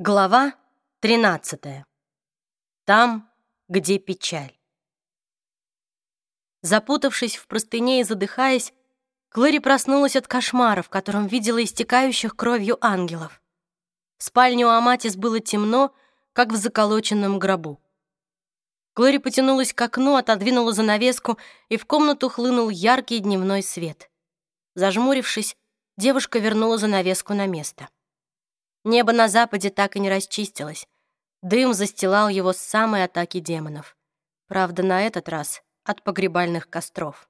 Глава 13. Там, где печаль. Запутавшись в простыне и задыхаясь, Клэри проснулась от кошмара, в котором видела истекающих кровью ангелов. В спальне у Аматис было темно, как в заколоченном гробу. Клэри потянулась к окну, отодвинула занавеску, и в комнату хлынул яркий дневной свет. Зажмурившись, девушка вернула занавеску на место. Небо на западе так и не расчистилось. Дым застилал его с самой атаки демонов. Правда, на этот раз от погребальных костров.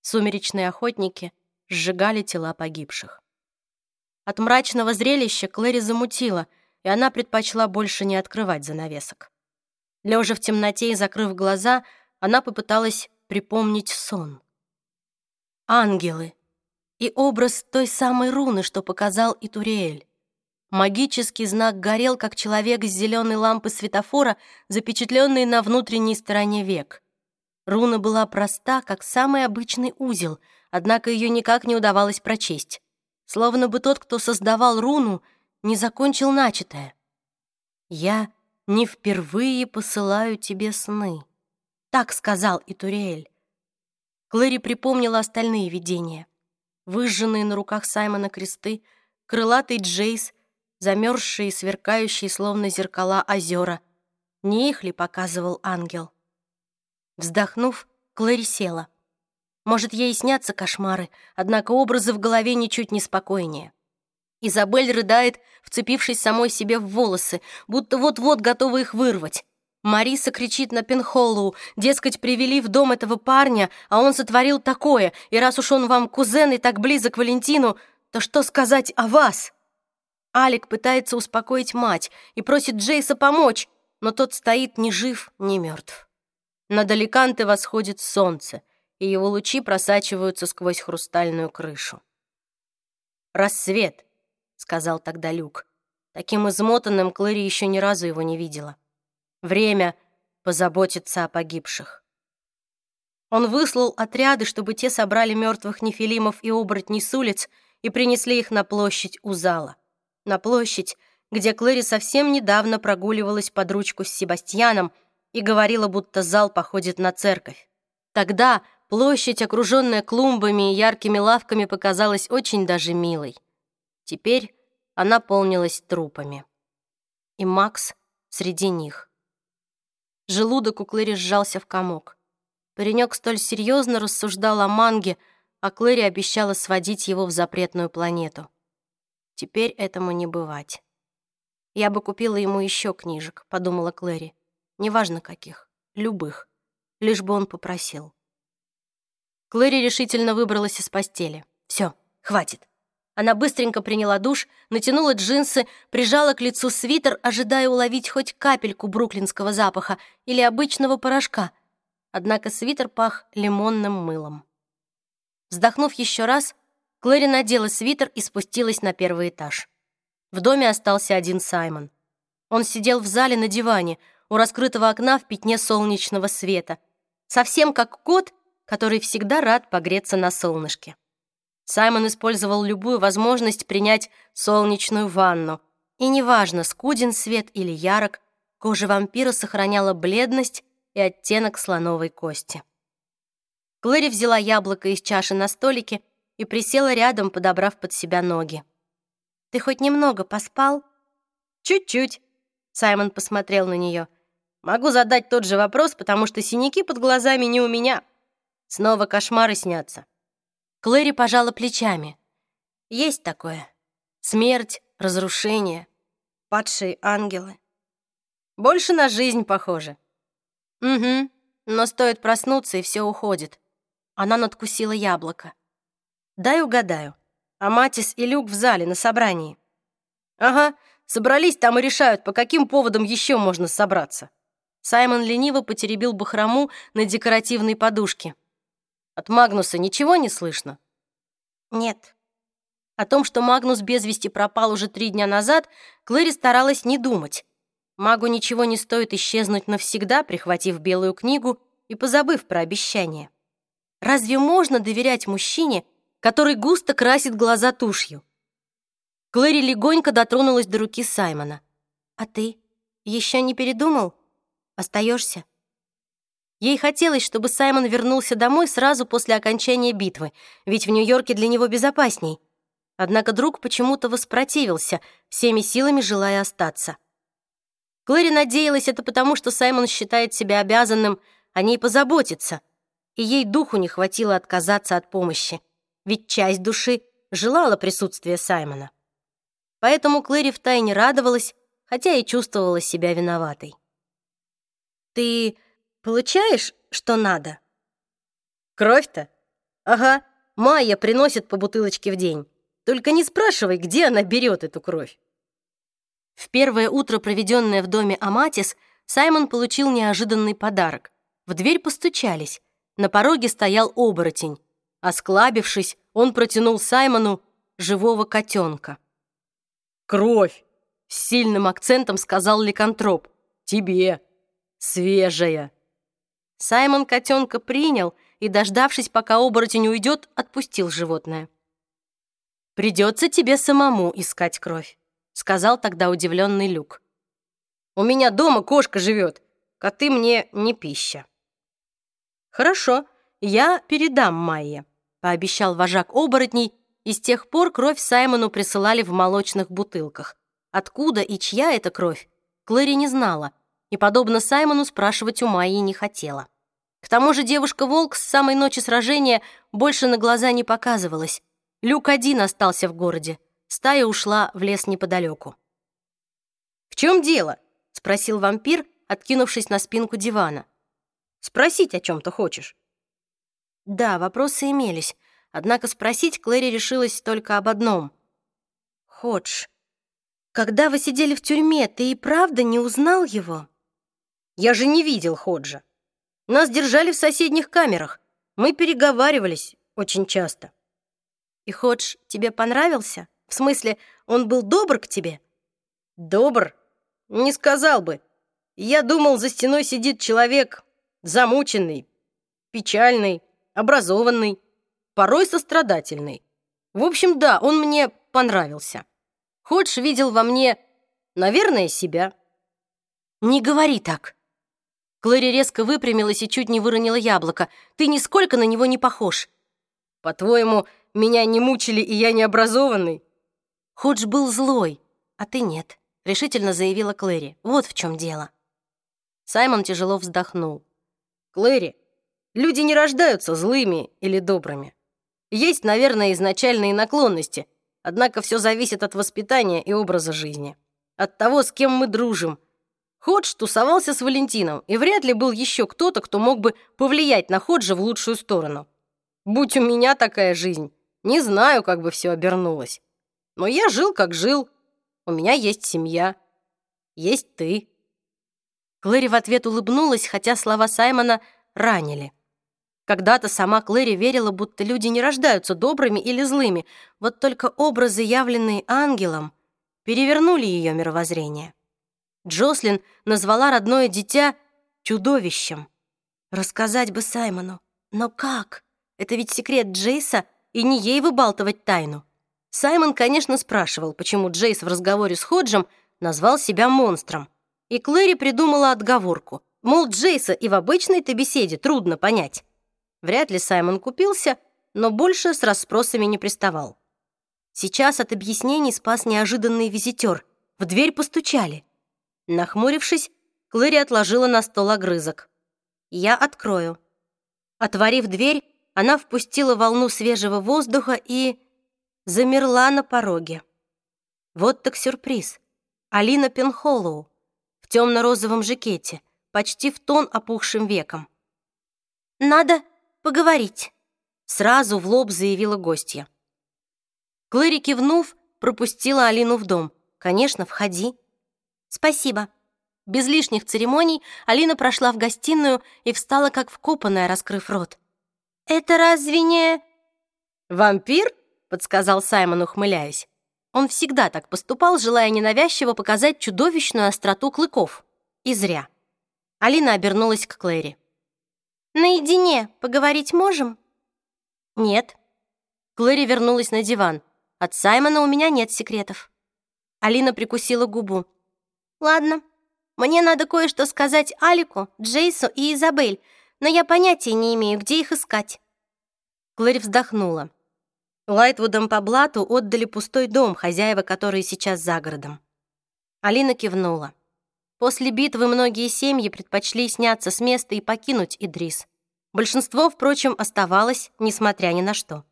Сумеречные охотники сжигали тела погибших. От мрачного зрелища Клэри замутила, и она предпочла больше не открывать занавесок. Лежа в темноте и закрыв глаза, она попыталась припомнить сон. Ангелы и образ той самой руны, что показал Итуриэль. Магический знак горел, как человек с зеленой лампы светофора, запечатленный на внутренней стороне век. Руна была проста, как самый обычный узел, однако ее никак не удавалось прочесть. Словно бы тот, кто создавал руну, не закончил начатое. «Я не впервые посылаю тебе сны», — так сказал Итуриэль. Клэри припомнила остальные видения. Выжженные на руках Саймона кресты, крылатый Джейс — замерзшие и сверкающие, словно зеркала, озера. Не их ли показывал ангел? Вздохнув, Клэри села. Может, ей снятся кошмары, однако образы в голове ничуть не спокойнее. Изабель рыдает, вцепившись самой себе в волосы, будто вот-вот готова их вырвать. Мариса кричит на Пенхоллоу, дескать, привели в дом этого парня, а он сотворил такое, и раз уж он вам кузен и так близок к Валентину, то что сказать о вас?» Алик пытается успокоить мать и просит Джейса помочь, но тот стоит ни жив, ни мертв. Над Аликанте восходит солнце, и его лучи просачиваются сквозь хрустальную крышу. «Рассвет», — сказал тогда Люк. Таким измотанным Клэри еще ни разу его не видела. «Время позаботиться о погибших». Он выслал отряды, чтобы те собрали мертвых нефилимов и оборотней с улиц и принесли их на площадь у зала на площадь, где Клэри совсем недавно прогуливалась под ручку с Себастьяном и говорила, будто зал походит на церковь. Тогда площадь, окруженная клумбами и яркими лавками, показалась очень даже милой. Теперь она полнилась трупами. И Макс среди них. Желудок у Клэри сжался в комок. Паренек столь серьезно рассуждал о манге, а Клэри обещала сводить его в запретную планету. Теперь этому не бывать. Я бы купила ему еще книжек, подумала Клэри. Неважно каких, любых, лишь бы он попросил. Клэри решительно выбралась из постели. Все, хватит. Она быстренько приняла душ, натянула джинсы, прижала к лицу свитер, ожидая уловить хоть капельку бруклинского запаха или обычного порошка. Однако свитер пах лимонным мылом. Вздохнув еще раз, Клэри надела свитер и спустилась на первый этаж. В доме остался один Саймон. Он сидел в зале на диване, у раскрытого окна в пятне солнечного света, совсем как кот, который всегда рад погреться на солнышке. Саймон использовал любую возможность принять солнечную ванну, и неважно, скуден свет или ярок, кожа вампира сохраняла бледность и оттенок слоновой кости. Клэри взяла яблоко из чаши на столике и присела рядом, подобрав под себя ноги. «Ты хоть немного поспал?» «Чуть-чуть», — Саймон посмотрел на нее. «Могу задать тот же вопрос, потому что синяки под глазами не у меня. Снова кошмары снятся». Клэри пожала плечами. «Есть такое. Смерть, разрушение, падшие ангелы. Больше на жизнь похоже». «Угу, но стоит проснуться, и все уходит». Она надкусила яблоко. Дай угадаю. Аматис и Люк в зале на собрании. Ага, собрались там и решают, по каким поводам еще можно собраться. Саймон лениво потеребил бахрому на декоративной подушке. От Магнуса ничего не слышно? Нет. О том, что Магнус без вести пропал уже три дня назад, Клэри старалась не думать. Магу ничего не стоит исчезнуть навсегда, прихватив белую книгу и позабыв про обещание. Разве можно доверять мужчине, который густо красит глаза тушью. Клэри легонько дотронулась до руки Саймона. «А ты еще не передумал? Остаешься?» Ей хотелось, чтобы Саймон вернулся домой сразу после окончания битвы, ведь в Нью-Йорке для него безопасней. Однако друг почему-то воспротивился, всеми силами желая остаться. Клэри надеялась это потому, что Саймон считает себя обязанным о ней позаботиться, и ей духу не хватило отказаться от помощи, ведь часть души желала присутствия Саймона. Поэтому Клэри втайне радовалась, хотя и чувствовала себя виноватой. «Ты получаешь, что надо?» «Кровь-то? Ага, Майя приносит по бутылочке в день. Только не спрашивай, где она берет эту кровь». В первое утро, проведенное в доме Аматис, Саймон получил неожиданный подарок. В дверь постучались. На пороге стоял оборотень. Осклабившись, он протянул Саймону живого котенка. «Кровь!» — с сильным акцентом сказал ликантроп. «Тебе! Свежая!» Саймон котенка принял и, дождавшись, пока оборотень уйдет, отпустил животное. «Придется тебе самому искать кровь», — сказал тогда удивленный Люк. «У меня дома кошка живет, коты мне не пища». «Хорошо, я передам Майе», — пообещал вожак оборотней и с тех пор кровь Саймону присылали в молочных бутылках. Откуда и чья эта кровь, Клэри не знала, и, подобно Саймону, спрашивать у Майи не хотела. К тому же девушка-волк с самой ночи сражения больше на глаза не показывалась. Люк один остался в городе. Стая ушла в лес неподалеку. «В чем дело?» — спросил вампир, откинувшись на спинку дивана. «Спросить о чем-то хочешь?» Да, вопросы имелись, Однако спросить Клэри решилась только об одном. «Ходж, когда вы сидели в тюрьме, ты и правда не узнал его?» «Я же не видел Ходжа. Нас держали в соседних камерах. Мы переговаривались очень часто». «И Ходж тебе понравился? В смысле, он был добр к тебе?» «Добр? Не сказал бы. Я думал, за стеной сидит человек замученный, печальный, образованный порой сострадательный. В общем, да, он мне понравился. Ходж видел во мне, наверное, себя. Не говори так. Клэри резко выпрямилась и чуть не выронила яблоко. Ты нисколько на него не похож. По-твоему, меня не мучили, и я не образованный? Ходж был злой, а ты нет, решительно заявила Клэри. Вот в чем дело. Саймон тяжело вздохнул. Клэри, люди не рождаются злыми или добрыми. Есть, наверное, изначальные наклонности, однако все зависит от воспитания и образа жизни. От того, с кем мы дружим. Ходж тусовался с Валентином, и вряд ли был еще кто-то, кто мог бы повлиять на Ходжа в лучшую сторону. Будь у меня такая жизнь, не знаю, как бы все обернулось. Но я жил, как жил. У меня есть семья. Есть ты. Клэри в ответ улыбнулась, хотя слова Саймона ранили. Когда-то сама Клэри верила, будто люди не рождаются добрыми или злыми, вот только образы, явленные ангелом, перевернули ее мировоззрение. Джослин назвала родное дитя чудовищем. Рассказать бы Саймону. Но как? Это ведь секрет Джейса, и не ей выбалтывать тайну. Саймон, конечно, спрашивал, почему Джейс в разговоре с Ходжем назвал себя монстром. И Клэри придумала отговорку. Мол, Джейса и в обычной-то беседе трудно понять. Вряд ли Саймон купился, но больше с расспросами не приставал. Сейчас от объяснений спас неожиданный визитер. В дверь постучали. Нахмурившись, Клэри отложила на стол огрызок. «Я открою». Отворив дверь, она впустила волну свежего воздуха и... замерла на пороге. Вот так сюрприз. Алина Пенхоллоу в темно-розовом жакете, почти в тон опухшим веком. «Надо поговорить», — сразу в лоб заявила гостья. Клэри, кивнув, пропустила Алину в дом. «Конечно, входи». «Спасибо». Без лишних церемоний Алина прошла в гостиную и встала как вкопанная, раскрыв рот. «Это разве не...» «Вампир?» — подсказал Саймон, ухмыляясь. Он всегда так поступал, желая ненавязчиво показать чудовищную остроту клыков. И зря. Алина обернулась к Клэри. Наедине поговорить можем?» «Нет». Глэри вернулась на диван. «От Саймона у меня нет секретов». Алина прикусила губу. Ладно, мне надо кое-что сказать Алику, Джейсу и Изабель, но я понятия не имею, где их искать». Клэри вздохнула. Лайтвудам по блату отдали пустой дом, хозяева которые сейчас за городом. Алина кивнула. После битвы многие семьи предпочли сняться с места и покинуть Идрис. Большинство, впрочем, оставалось, несмотря ни на что.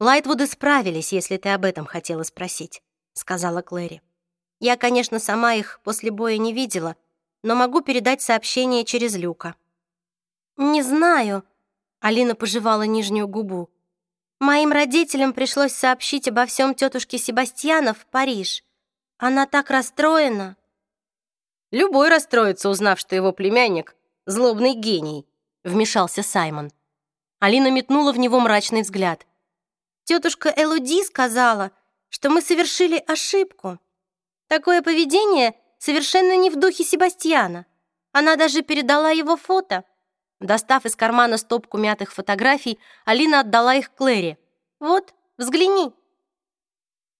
«Лайтвуды справились, если ты об этом хотела спросить», — сказала Клэри. «Я, конечно, сама их после боя не видела, но могу передать сообщение через Люка». «Не знаю», — Алина пожевала нижнюю губу. «Моим родителям пришлось сообщить обо всем тетушке Себастьяна в Париж. Она так расстроена». «Любой расстроится, узнав, что его племянник — злобный гений», — вмешался Саймон. Алина метнула в него мрачный взгляд. «Тетушка Элуди сказала, что мы совершили ошибку. Такое поведение совершенно не в духе Себастьяна. Она даже передала его фото». Достав из кармана стопку мятых фотографий, Алина отдала их Клэри. «Вот, взгляни».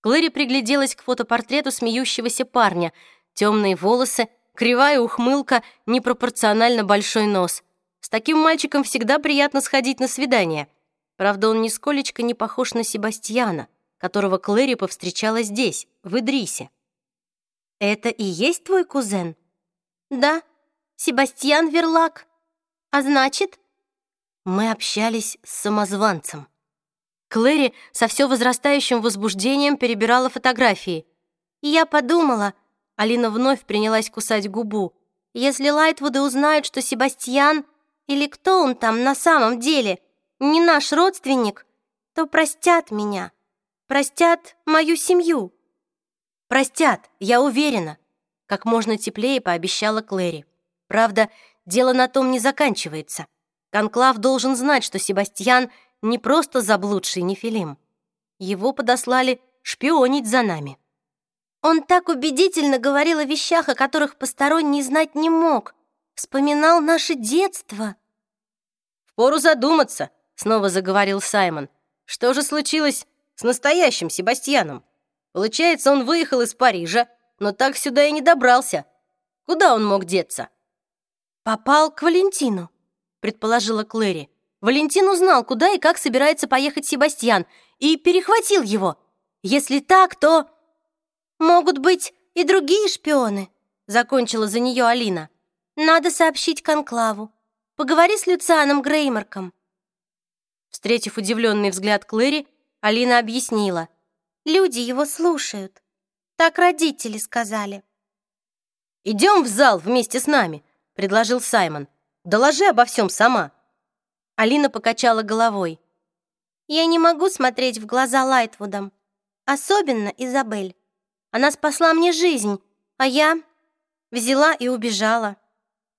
Клэри пригляделась к фотопортрету смеющегося парня. Темные волосы, кривая ухмылка, непропорционально большой нос. С таким мальчиком всегда приятно сходить на свидание. Правда, он нисколечко не похож на Себастьяна, которого Клэри повстречала здесь, в Идрисе. «Это и есть твой кузен?» «Да, Себастьян Верлак. А значит...» Мы общались с самозванцем. Клэри со все возрастающим возбуждением перебирала фотографии. И я подумала, Алина вновь принялась кусать губу, если Лайтвуды узнают, что Себастьян или кто он там на самом деле не наш родственник, то простят меня, простят мою семью. Простят, я уверена, как можно теплее пообещала Клэри. Правда, дело на том не заканчивается. Конклав должен знать, что Себастьян не просто заблудший нефилим. Его подослали шпионить за нами. Он так убедительно говорил о вещах, о которых посторонний знать не мог. Вспоминал наше детство. «Впору задуматься», — снова заговорил Саймон. «Что же случилось с настоящим Себастьяном? Получается, он выехал из Парижа, но так сюда и не добрался. Куда он мог деться?» «Попал к Валентину», — предположила Клэри. Валентин узнал, куда и как собирается поехать Себастьян, и перехватил его. Если так, то... Могут быть и другие шпионы, закончила за нее Алина. Надо сообщить Конклаву. Поговори с Люцианом Греймарком. Встретив удивленный взгляд Клэри, Алина объяснила. Люди его слушают. Так родители сказали. «Идем в зал вместе с нами», — предложил Саймон. «Доложи обо всем сама». Алина покачала головой. «Я не могу смотреть в глаза Лайтвудам, особенно Изабель. Она спасла мне жизнь, а я взяла и убежала.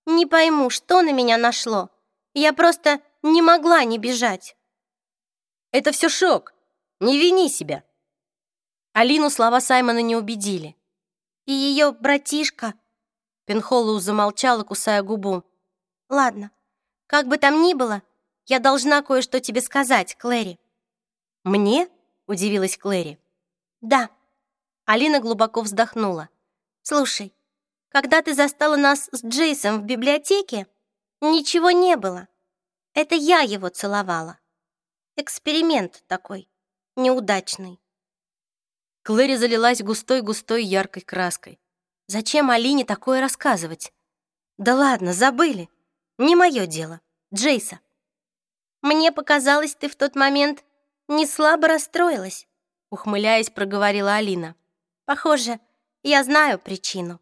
Не пойму, что на меня нашло. Я просто не могла не бежать». «Это все шок. Не вини себя». Алину слова Саймона не убедили. «И ее братишка...» Пенхоллоу замолчала, кусая губу. «Ладно, как бы там ни было, я должна кое-что тебе сказать, Клэри». «Мне?» — удивилась Клэри. «Да». Алина глубоко вздохнула. «Слушай, когда ты застала нас с Джейсом в библиотеке, ничего не было. Это я его целовала. Эксперимент такой, неудачный». Клэри залилась густой-густой яркой краской. Зачем Алине такое рассказывать? Да ладно, забыли. Не мое дело. Джейса. Мне показалось, ты в тот момент не слабо расстроилась, ухмыляясь, проговорила Алина. Похоже, я знаю причину.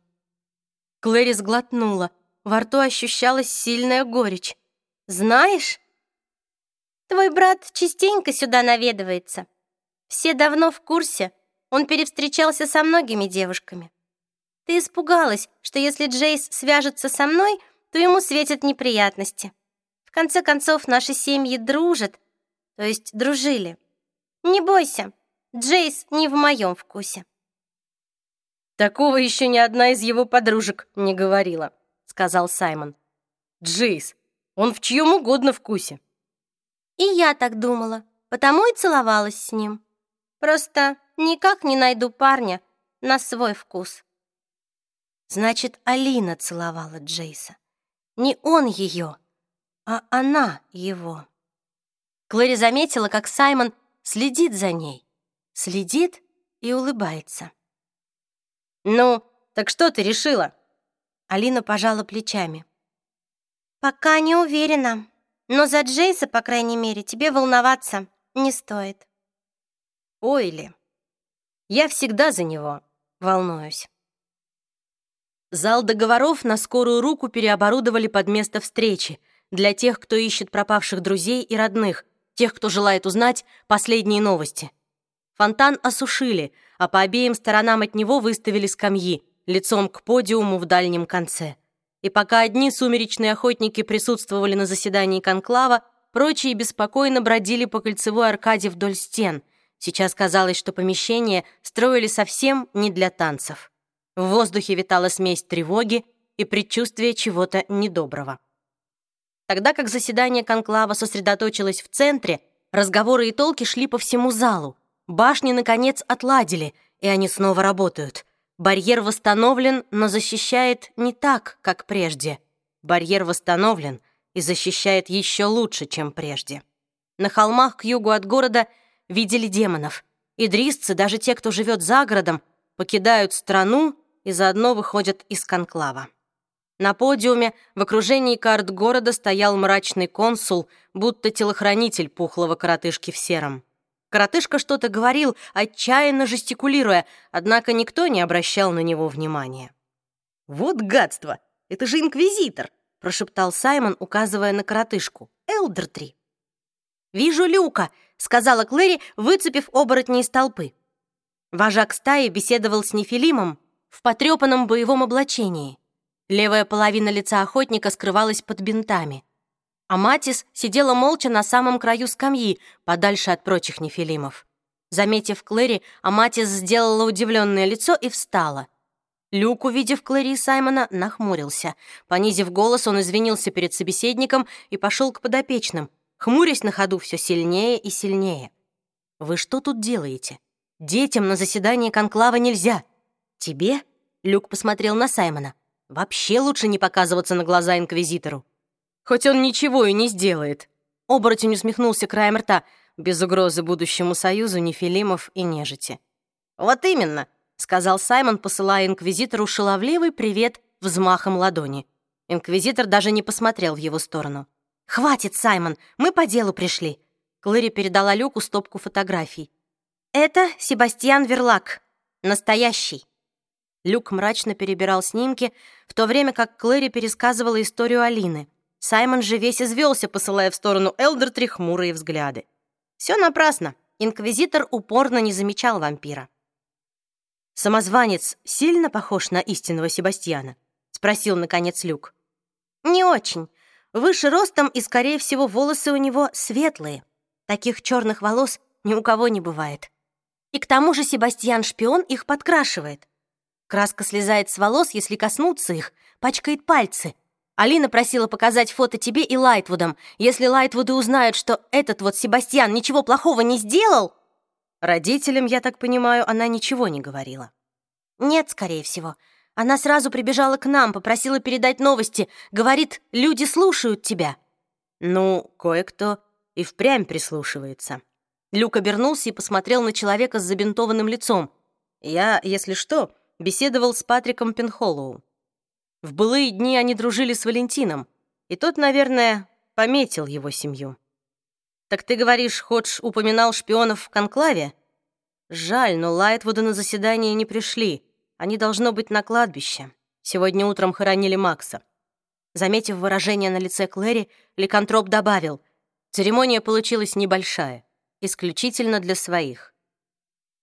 Клэри сглотнула. Во рту ощущалась сильная горечь. Знаешь? Твой брат частенько сюда наведывается. Все давно в курсе. Он перевстречался со многими девушками. Ты испугалась, что если Джейс свяжется со мной, то ему светят неприятности конце концов, наши семьи дружат, то есть дружили. Не бойся, Джейс не в моем вкусе. Такого еще ни одна из его подружек не говорила, сказал Саймон. Джейс, он в чьем угодно вкусе. И я так думала, потому и целовалась с ним. Просто никак не найду парня на свой вкус. Значит, Алина целовала Джейса. Не он ее, а она его. Клэри заметила, как Саймон следит за ней. Следит и улыбается. «Ну, так что ты решила?» Алина пожала плечами. «Пока не уверена, но за Джейса, по крайней мере, тебе волноваться не стоит». «Ой ли, я всегда за него волнуюсь». Зал договоров на скорую руку переоборудовали под место встречи для тех, кто ищет пропавших друзей и родных, тех, кто желает узнать последние новости. Фонтан осушили, а по обеим сторонам от него выставили скамьи, лицом к подиуму в дальнем конце. И пока одни сумеречные охотники присутствовали на заседании конклава, прочие беспокойно бродили по кольцевой аркаде вдоль стен. Сейчас казалось, что помещение строили совсем не для танцев. В воздухе витала смесь тревоги и предчувствия чего-то недоброго. Тогда как заседание конклава сосредоточилось в центре, разговоры и толки шли по всему залу. Башни, наконец, отладили, и они снова работают. Барьер восстановлен, но защищает не так, как прежде. Барьер восстановлен и защищает еще лучше, чем прежде. На холмах к югу от города видели демонов. Идрисцы, даже те, кто живет за городом, покидают страну и заодно выходят из конклава. На подиуме в окружении карт города стоял мрачный консул, будто телохранитель пухлого коротышки в сером. Коротышка что-то говорил, отчаянно жестикулируя, однако никто не обращал на него внимания. «Вот гадство! Это же инквизитор!» прошептал Саймон, указывая на коротышку. «Элдертри!» «Вижу люка!» — сказала Клэри, выцепив оборотни из толпы. Вожак стаи беседовал с Нефилимом, в потрепанном боевом облачении. Левая половина лица охотника скрывалась под бинтами. А Матис сидела молча на самом краю скамьи, подальше от прочих нефилимов. Заметив Клэри, Аматис сделала удивленное лицо и встала. Люк, увидев Клэри и Саймона, нахмурился. Понизив голос, он извинился перед собеседником и пошел к подопечным, хмурясь на ходу все сильнее и сильнее. «Вы что тут делаете? Детям на заседание конклава нельзя!» «Тебе?» — Люк посмотрел на Саймона. «Вообще лучше не показываться на глаза инквизитору. Хоть он ничего и не сделает». Оборотень усмехнулся краем рта, без угрозы будущему союзу нефилимов и нежити. «Вот именно», — сказал Саймон, посылая инквизитору шаловливый привет взмахом ладони. Инквизитор даже не посмотрел в его сторону. «Хватит, Саймон, мы по делу пришли». Клэри передала Люку стопку фотографий. «Это Себастьян Верлак. Настоящий». Люк мрачно перебирал снимки, в то время как Клэри пересказывала историю Алины. Саймон же весь извелся, посылая в сторону Элдертри хмурые взгляды. Все напрасно. Инквизитор упорно не замечал вампира. «Самозванец сильно похож на истинного Себастьяна?» — спросил, наконец, Люк. «Не очень. Выше ростом и, скорее всего, волосы у него светлые. Таких черных волос ни у кого не бывает. И к тому же Себастьян-шпион их подкрашивает. Краска слезает с волос, если коснуться их, пачкает пальцы. Алина просила показать фото тебе и Лайтвудам. Если Лайтвуды узнают, что этот вот Себастьян ничего плохого не сделал... Родителям, я так понимаю, она ничего не говорила. Нет, скорее всего. Она сразу прибежала к нам, попросила передать новости. Говорит, люди слушают тебя. Ну, кое-кто и впрямь прислушивается. Люк обернулся и посмотрел на человека с забинтованным лицом. Я, если что, беседовал с Патриком Пенхоллоу. В былые дни они дружили с Валентином, и тот, наверное, пометил его семью. «Так ты говоришь, Ходж упоминал шпионов в конклаве?» «Жаль, но Лайтвуды на заседание не пришли. Они должно быть на кладбище. Сегодня утром хоронили Макса». Заметив выражение на лице Клэри, Ликантроп добавил, «Церемония получилась небольшая, исключительно для своих».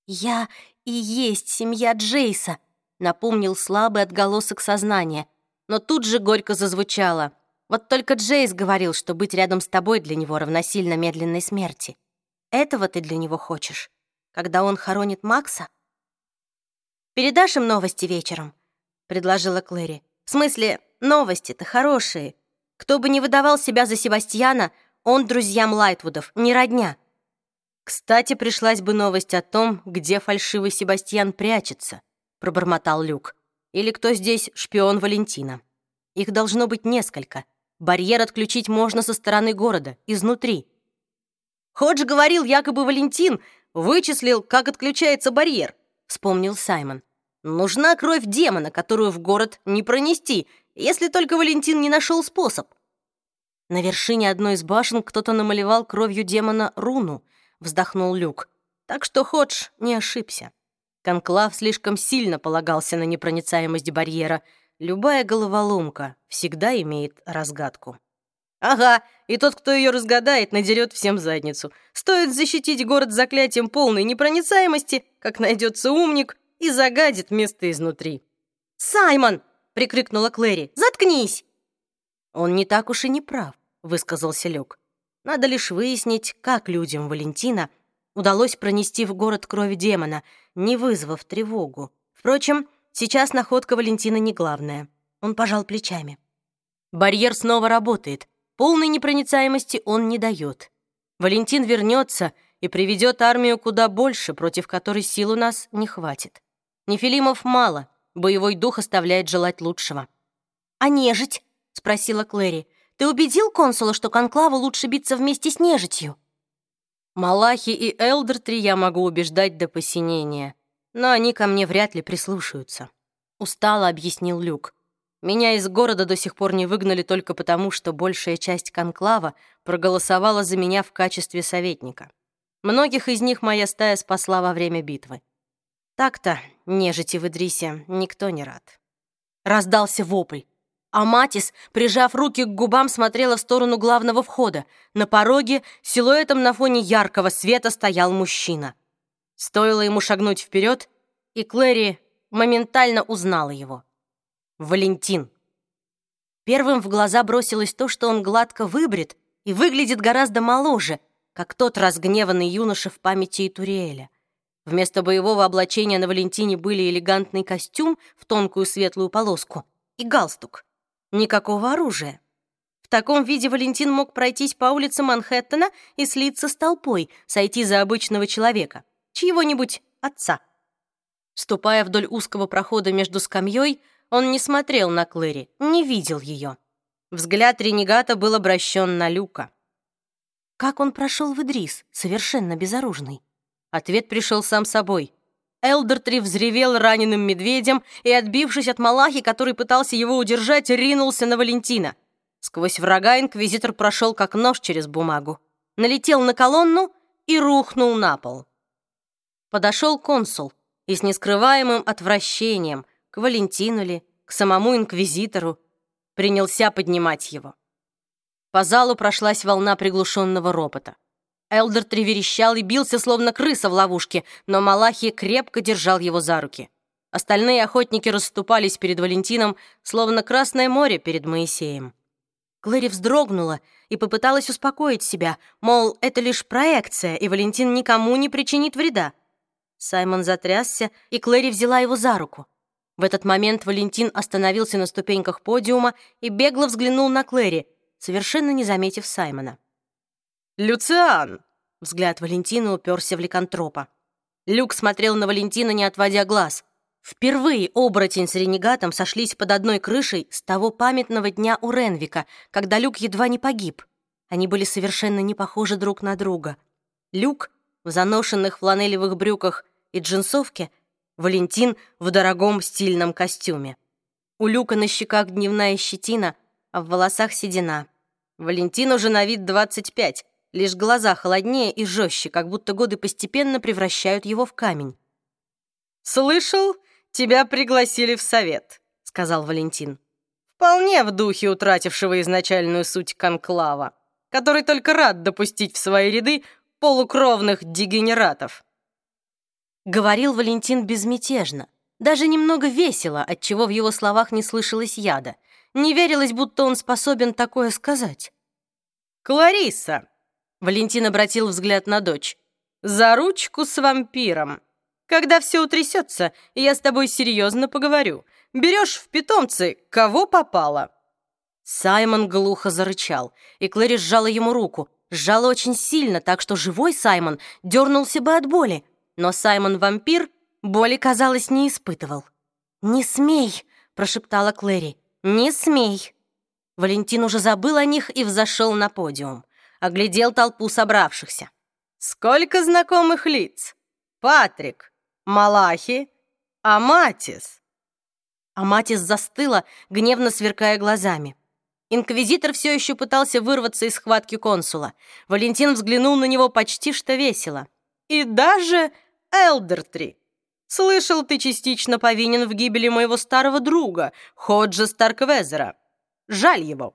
«Я и есть семья Джейса», — напомнил слабый отголосок сознания. Но тут же горько зазвучало. «Вот только Джейс говорил, что быть рядом с тобой для него равносильно медленной смерти. Этого ты для него хочешь, когда он хоронит Макса?» «Передашь им новости вечером?» — предложила Клэри. «В смысле, новости-то хорошие. Кто бы не выдавал себя за Себастьяна, он друзьям Лайтвудов, не родня. «Кстати, пришлась бы новость о том, где фальшивый Себастьян прячется», — пробормотал Люк. или кто здесь шпион Валентина. Их должно быть несколько. Барьер отключить можно со стороны города, изнутри. Ходж говорил, якобы Валентин вычислил, как отключается барьер, вспомнил Саймон. Нужна кровь демона, которую в город не пронести, если только Валентин не нашел способ. На вершине одной из башен кто-то намалевал кровью демона руну, вздохнул Люк. Так что Ходж не ошибся. Конклав слишком сильно полагался на непроницаемость барьера. Любая головоломка всегда имеет разгадку. Ага, и тот, кто ее разгадает, надерет всем задницу. Стоит защитить город заклятием полной непроницаемости, как найдется умник и загадит место изнутри. «Саймон!» — прикрикнула Клэри. «Заткнись!» «Он не так уж и не прав», — высказался Люк. «Надо лишь выяснить, как людям Валентина удалось пронести в город кровь демона, не вызвав тревогу. Впрочем, сейчас находка Валентина не главная. Он пожал плечами. Барьер снова работает. Полной непроницаемости он не дает. Валентин вернется и приведет армию куда больше, против которой сил у нас не хватит. Нефилимов мало, боевой дух оставляет желать лучшего. «А нежить?» — спросила Клэри. «Ты убедил консула, что конклаву лучше биться вместе с нежитью?» Малахи и Элдертри я могу убеждать до посинения, но они ко мне вряд ли прислушаются. Устало объяснил Люк. Меня из города до сих пор не выгнали только потому, что большая часть конклава проголосовала за меня в качестве советника. Многих из них моя стая спасла во время битвы. Так-то, нежити в Идрисе, никто не рад. Раздался вопль. А Матис, прижав руки к губам, смотрела в сторону главного входа. На пороге силуэтом на фоне яркого света стоял мужчина. Стоило ему шагнуть вперед, и Клэри моментально узнала его. Валентин. Первым в глаза бросилось то, что он гладко выбрит и выглядит гораздо моложе, как тот разгневанный юноша в памяти Итуриэля. Вместо боевого облачения на Валентине были элегантный костюм в тонкую светлую полоску и галстук. Никакого оружия. В таком виде Валентин мог пройтись по улице Манхэттена и слиться с толпой, сойти за обычного человека, чьего-нибудь отца. Ступая вдоль узкого прохода между скамьей, он не смотрел на Клэри, не видел ее. Взгляд ренегата был обращен на Люка. Как он прошел в Идрис, совершенно безоружный? Ответ пришел сам собой. Элдертри взревел раненым медведем и, отбившись от Малахи, который пытался его удержать, ринулся на Валентина. Сквозь врага инквизитор прошел как нож через бумагу, налетел на колонну и рухнул на пол. Подошел консул и с нескрываемым отвращением к Валентину ли, к самому инквизитору, принялся поднимать его. По залу прошлась волна приглушенного ропота. Элдер треверещал и бился, словно крыса в ловушке, но Малахи крепко держал его за руки. Остальные охотники расступались перед Валентином, словно Красное море перед Моисеем. Клэри вздрогнула и попыталась успокоить себя, мол, это лишь проекция, и Валентин никому не причинит вреда. Саймон затрясся, и Клэри взяла его за руку. В этот момент Валентин остановился на ступеньках подиума и бегло взглянул на Клэри, совершенно не заметив Саймона. «Люциан!» — взгляд Валентина уперся в ликантропа. Люк смотрел на Валентина, не отводя глаз. Впервые оборотень с ренегатом сошлись под одной крышей с того памятного дня у Ренвика, когда Люк едва не погиб. Они были совершенно не похожи друг на друга. Люк в заношенных фланелевых брюках и джинсовке, Валентин в дорогом стильном костюме. У Люка на щеках дневная щетина, а в волосах седина. Валентин уже на вид 25, Лишь глаза холоднее и жестче, как будто годы постепенно превращают его в камень. «Слышал, тебя пригласили в совет», — сказал Валентин. «Вполне в духе утратившего изначальную суть конклава, который только рад допустить в свои ряды полукровных дегенератов». Говорил Валентин безмятежно, даже немного весело, отчего в его словах не слышалось яда. Не верилось, будто он способен такое сказать. «Клариса!» Валентин обратил взгляд на дочь. «За ручку с вампиром. Когда все утрясется, я с тобой серьезно поговорю. Берешь в питомцы, кого попало». Саймон глухо зарычал, и Клэри сжала ему руку. Сжала очень сильно, так что живой Саймон дернулся бы от боли. Но Саймон-вампир боли, казалось, не испытывал. «Не смей!» — прошептала Клэри. «Не смей!» Валентин уже забыл о них и взошел на подиум. Оглядел толпу собравшихся. «Сколько знакомых лиц! Патрик, Малахи, Аматис!» Аматис застыла, гневно сверкая глазами. Инквизитор все еще пытался вырваться из схватки консула. Валентин взглянул на него почти что весело. «И даже Элдертри! Слышал, ты частично повинен в гибели моего старого друга, Ходжа Старквезера. Жаль его».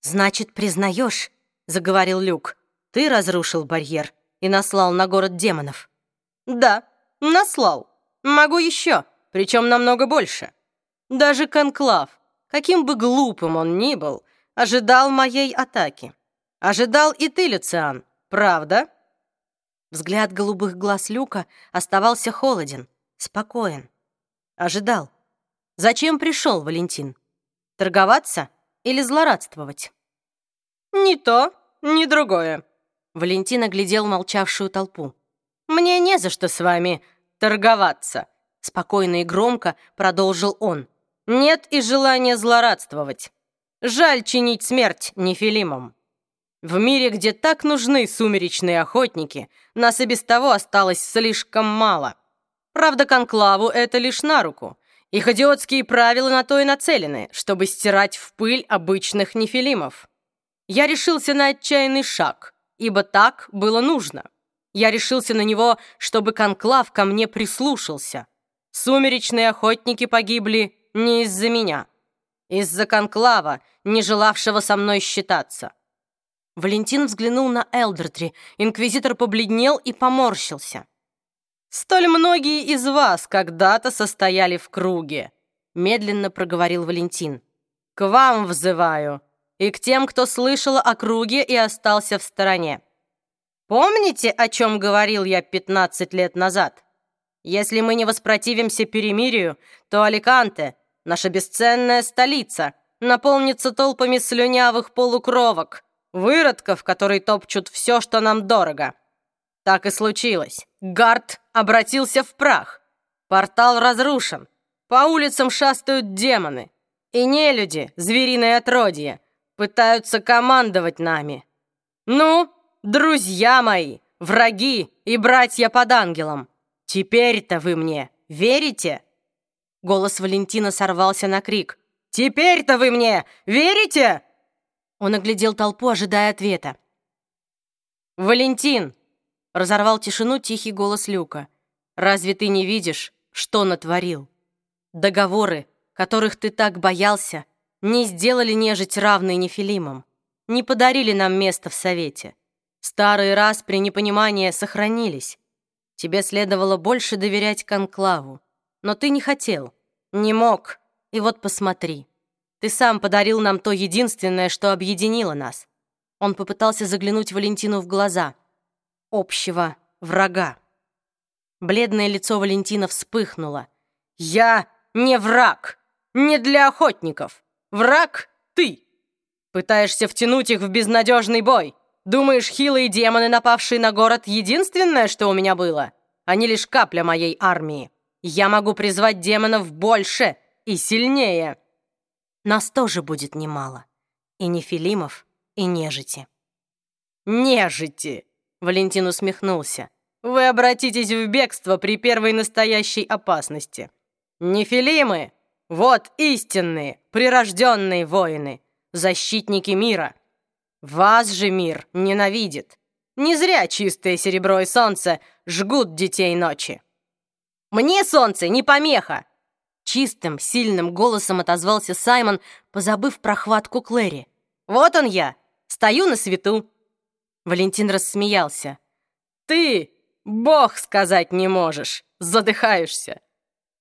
«Значит, признаешь?» — заговорил Люк. «Ты разрушил барьер и наслал на город демонов». «Да, наслал. Могу еще, причем намного больше. Даже Конклав, каким бы глупым он ни был, ожидал моей атаки. Ожидал и ты, Люциан, правда?» Взгляд голубых глаз Люка оставался холоден, спокоен. Ожидал. Зачем пришел Валентин? Торговаться или злорадствовать? «Ни то, ни другое», — Валентин оглядел молчавшую толпу. «Мне не за что с вами торговаться», — спокойно и громко продолжил он. «Нет и желания злорадствовать. Жаль чинить смерть нефилимам. В мире, где так нужны сумеречные охотники, нас и без того осталось слишком мало. Правда, конклаву это лишь на руку. Их идиотские правила на то и нацелены, чтобы стирать в пыль обычных нефилимов. Я решился на отчаянный шаг, ибо так было нужно. Я решился на него, чтобы конклав ко мне прислушался. Сумеречные охотники погибли не из-за меня. Из-за конклава, не желавшего со мной считаться. Валентин взглянул на Элдертри. Инквизитор побледнел и поморщился. «Столь многие из вас когда-то состояли в круге», медленно проговорил Валентин. «К вам взываю, и к тем, кто слышал о круге и остался в стороне. Помните, о чем говорил я 15 лет назад? Если мы не воспротивимся перемирию, то Аликанте, наша бесценная столица, наполнится толпами слюнявых полукровок, выродков, которые топчут все, что нам дорого. Так и случилось. Гард обратился в прах. Портал разрушен. По улицам шастают демоны. И нелюди, звериное отродье, пытаются командовать нами. Ну, друзья мои, враги и братья под ангелом, теперь-то вы мне верите?» Голос Валентина сорвался на крик. «Теперь-то вы мне верите?» Он оглядел толпу, ожидая ответа. «Валентин!» Разорвал тишину тихий голос Люка. «Разве ты не видишь, что натворил? Договоры, которых ты так боялся, не сделали нежить равной нефилимам, не подарили нам место в Совете. Старые распри непонимания сохранились. Тебе следовало больше доверять Конклаву, но ты не хотел, не мог, и вот посмотри. Ты сам подарил нам то единственное, что объединило нас». Он попытался заглянуть Валентину в глаза — общего врага. Бледное лицо Валентина вспыхнуло. «Я не враг! Не для охотников! Враг ты! Пытаешься втянуть их в безнадежный бой! Думаешь, хилые демоны, напавшие на город, единственное, что у меня было? Они лишь капля моей армии. Я могу призвать демонов больше и сильнее!» Нас тоже будет немало. И нефилимов, и нежити. «Нежити!» Валентин усмехнулся. «Вы обратитесь в бегство при первой настоящей опасности. Нефилимы! Вот истинные, прирожденные воины, защитники мира. Вас же мир ненавидит. Не зря чистое серебро и солнце жгут детей ночи. Мне солнце не помеха!» Чистым, сильным голосом отозвался Саймон, позабыв про хватку Клэри. «Вот он я, стою на свету, Валентин рассмеялся. «Ты бог сказать не можешь, задыхаешься.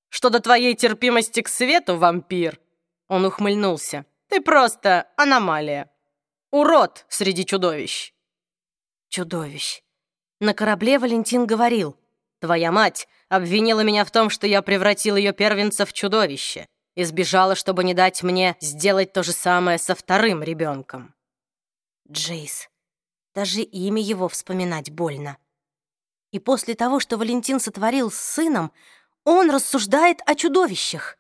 Что до твоей терпимости к свету, вампир?» Он ухмыльнулся. «Ты просто аномалия. Урод среди чудовищ». «Чудовищ». На корабле Валентин говорил. «Твоя мать обвинила меня в том, что я превратил ее первенца в чудовище и сбежала, чтобы не дать мне сделать то же самое со вторым ребенком». Джейс. Даже имя его вспоминать больно. И после того, что Валентин сотворил с сыном, Он рассуждает о чудовищах.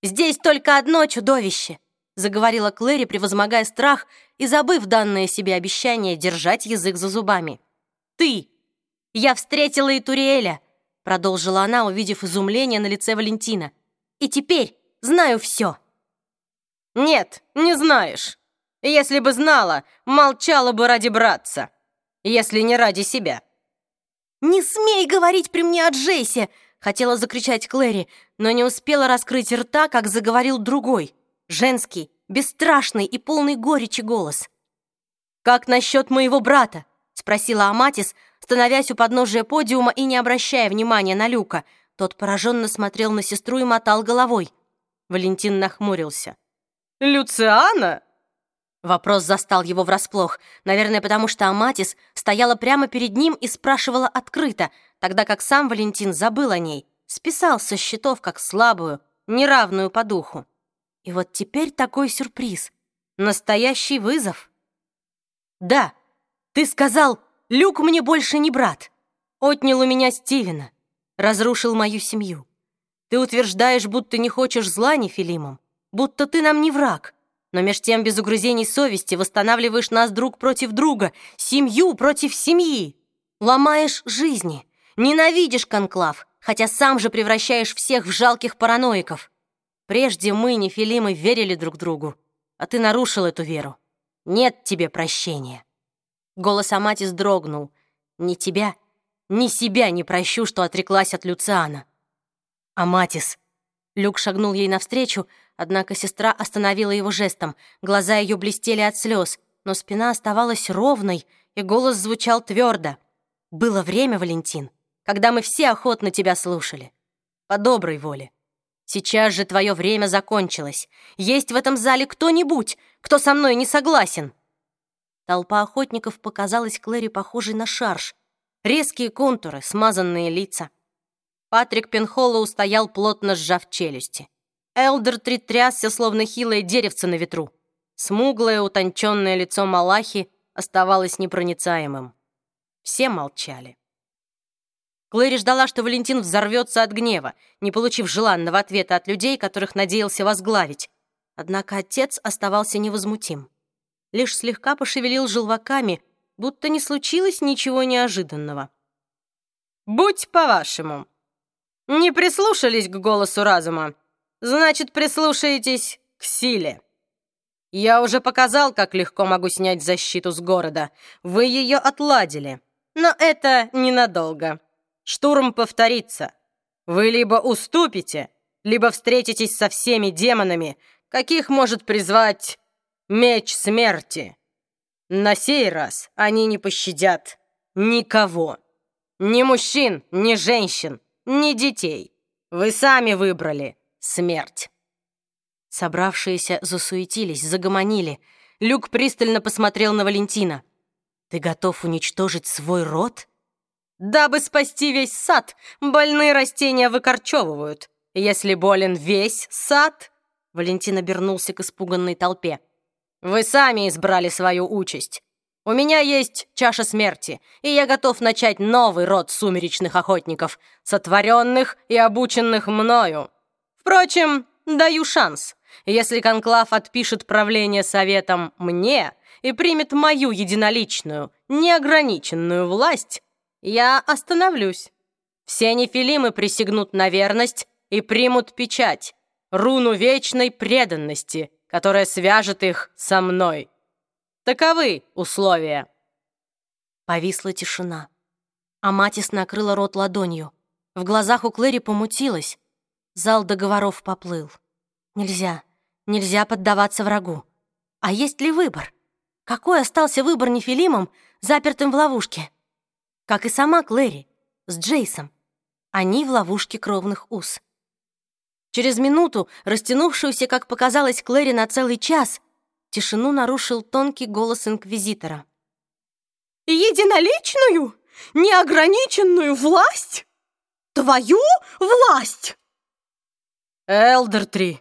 «Здесь только одно чудовище», — заговорила Клэри, превозмогая страх и забыв данное себе обещание держать язык за зубами. «Ты! Я встретила и Туриэля», — продолжила она, увидев изумление на лице Валентина. «И теперь знаю все». «Нет, не знаешь. Если бы знала, молчала бы ради братца, если не ради себя». «Не смей говорить при мне о Джейсе!» — хотела закричать Клэри, но не успела раскрыть рта, как заговорил другой, женский, бесстрашный и полный горечи голос. «Как насчет моего брата?» — спросила Аматис, становясь у подножия подиума и не обращая внимания на Люка. Тот пораженно смотрел на сестру и мотал головой. Валентин нахмурился. «Люциана?» Вопрос застал его врасплох, наверное, потому что Аматис стояла прямо перед ним и спрашивала открыто, тогда как сам Валентин забыл о ней, списал со счетов как слабую, неравную по духу. И вот теперь такой сюрприз. Настоящий вызов. «Да, ты сказал, Люк мне больше не брат. Отнял у меня Стивена. Разрушил мою семью. Ты утверждаешь, будто не хочешь зла Нефилимам будто ты нам не враг. Но меж тем без угрызений совести восстанавливаешь нас друг против друга, семью против семьи. Ломаешь жизни, ненавидишь конклав, хотя сам же превращаешь всех в жалких параноиков. Прежде мы, нефилимы, верили друг другу, а ты нарушил эту веру. Нет тебе прощения. Голос Аматис дрогнул. Ни тебя, ни себя не прощу, что отреклась от Люциана. Аматис. Люк шагнул ей навстречу, Однако сестра остановила его жестом. Глаза ее блестели от слез, но спина оставалась ровной, и голос звучал твердо. «Было время, Валентин, когда мы все охотно тебя слушали. По доброй воле. Сейчас же твое время закончилось. Есть в этом зале кто-нибудь, кто со мной не согласен?» Толпа охотников показалась Клэри похожей на шарш. Резкие контуры, смазанные лица. Патрик Пенхоллоу стоял, плотно сжав челюсти. Элдер трясся, словно хилое деревце на ветру. Смуглое, утонченное лицо Малахи оставалось непроницаемым. Все молчали. Клэри ждала, что Валентин взорвется от гнева, не получив желанного ответа от людей, которых надеялся возглавить. Однако отец оставался невозмутим. Лишь слегка пошевелил желваками, будто не случилось ничего неожиданного. «Будь по-вашему. Не прислушались к голосу разума. Значит, прислушаетесь к силе. Я уже показал, как легко могу снять защиту с города. Вы ее отладили. Но это ненадолго. Штурм повторится. Вы либо уступите, либо встретитесь со всеми демонами, каких может призвать меч смерти. На сей раз они не пощадят никого. Ни мужчин, ни женщин, ни детей. Вы сами выбрали смерть. Собравшиеся засуетились, загомонили. Люк пристально посмотрел на Валентина. «Ты готов уничтожить свой род?» «Дабы спасти весь сад, больные растения выкорчевывают. Если болен весь сад...» Валентин обернулся к испуганной толпе. «Вы сами избрали свою участь. У меня есть чаша смерти, и я готов начать новый род сумеречных охотников, сотворенных и обученных мною. Впрочем, даю шанс. Если Конклав отпишет правление советом мне и примет мою единоличную, неограниченную власть, я остановлюсь. Все нефилимы присягнут на верность и примут печать, руну вечной преданности, которая свяжет их со мной. Таковы условия. Повисла тишина. Аматис накрыла рот ладонью. В глазах у Клэри помутилась. Зал договоров поплыл. Нельзя, нельзя поддаваться врагу. А есть ли выбор? Какой остался выбор Нефилимом, запертым в ловушке? Как и сама Клэри, с Джейсом. Они в ловушке кровных уз. Через минуту, растянувшуюся, как показалось Клэри, на целый час, тишину нарушил тонкий голос Инквизитора. «Единоличную, неограниченную власть? Твою власть!» «Элдертри!»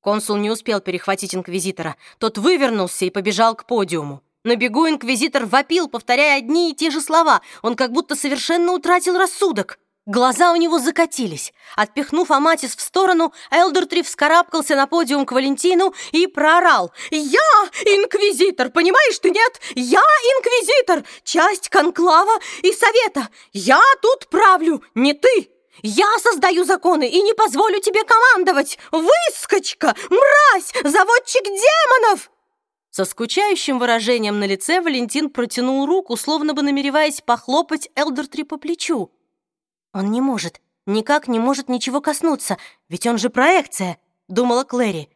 Консул не успел перехватить Инквизитора. Тот вывернулся и побежал к подиуму. На бегу Инквизитор вопил, повторяя одни и те же слова. Он как будто совершенно утратил рассудок. Глаза у него закатились. Отпихнув Аматис в сторону, Элдертри вскарабкался на подиум к Валентину и проорал. «Я инквизитор, понимаешь ты, нет? Я инквизитор, часть конклава и совета. Я тут правлю, не ты!» Я создаю законы и не позволю тебе командовать! Выскочка! Мразь! Заводчик демонов!» Со скучающим выражением на лице Валентин протянул руку, словно бы намереваясь похлопать Элдертри по плечу. «Он не может, никак не может ничего коснуться, ведь он же проекция», — думала Клэри.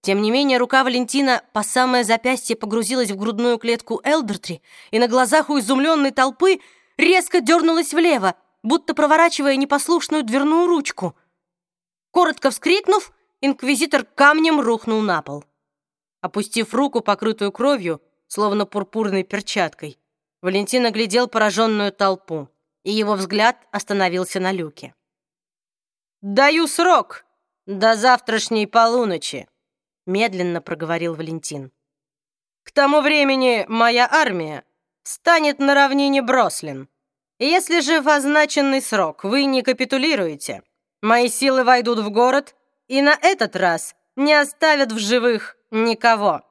Тем не менее, рука Валентина по самое запястье погрузилась в грудную клетку Элдертри, и на глазах у изумленной толпы резко дернулась влево, будто проворачивая непослушную дверную ручку. Коротко вскрикнув, инквизитор камнем рухнул на пол. Опустив руку, покрытую кровью, словно пурпурной перчаткой, Валентин оглядел пораженную толпу, и его взгляд остановился на люке. «Даю срок до завтрашней полуночи», — медленно проговорил Валентин. «К тому времени моя армия станет на равнине Брослин. Если же в означенный срок вы не капитулируете, мои силы войдут в город и на этот раз не оставят в живых никого.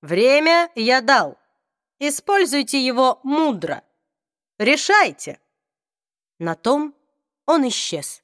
Время я дал. Используйте его мудро. Решайте. На том он исчез.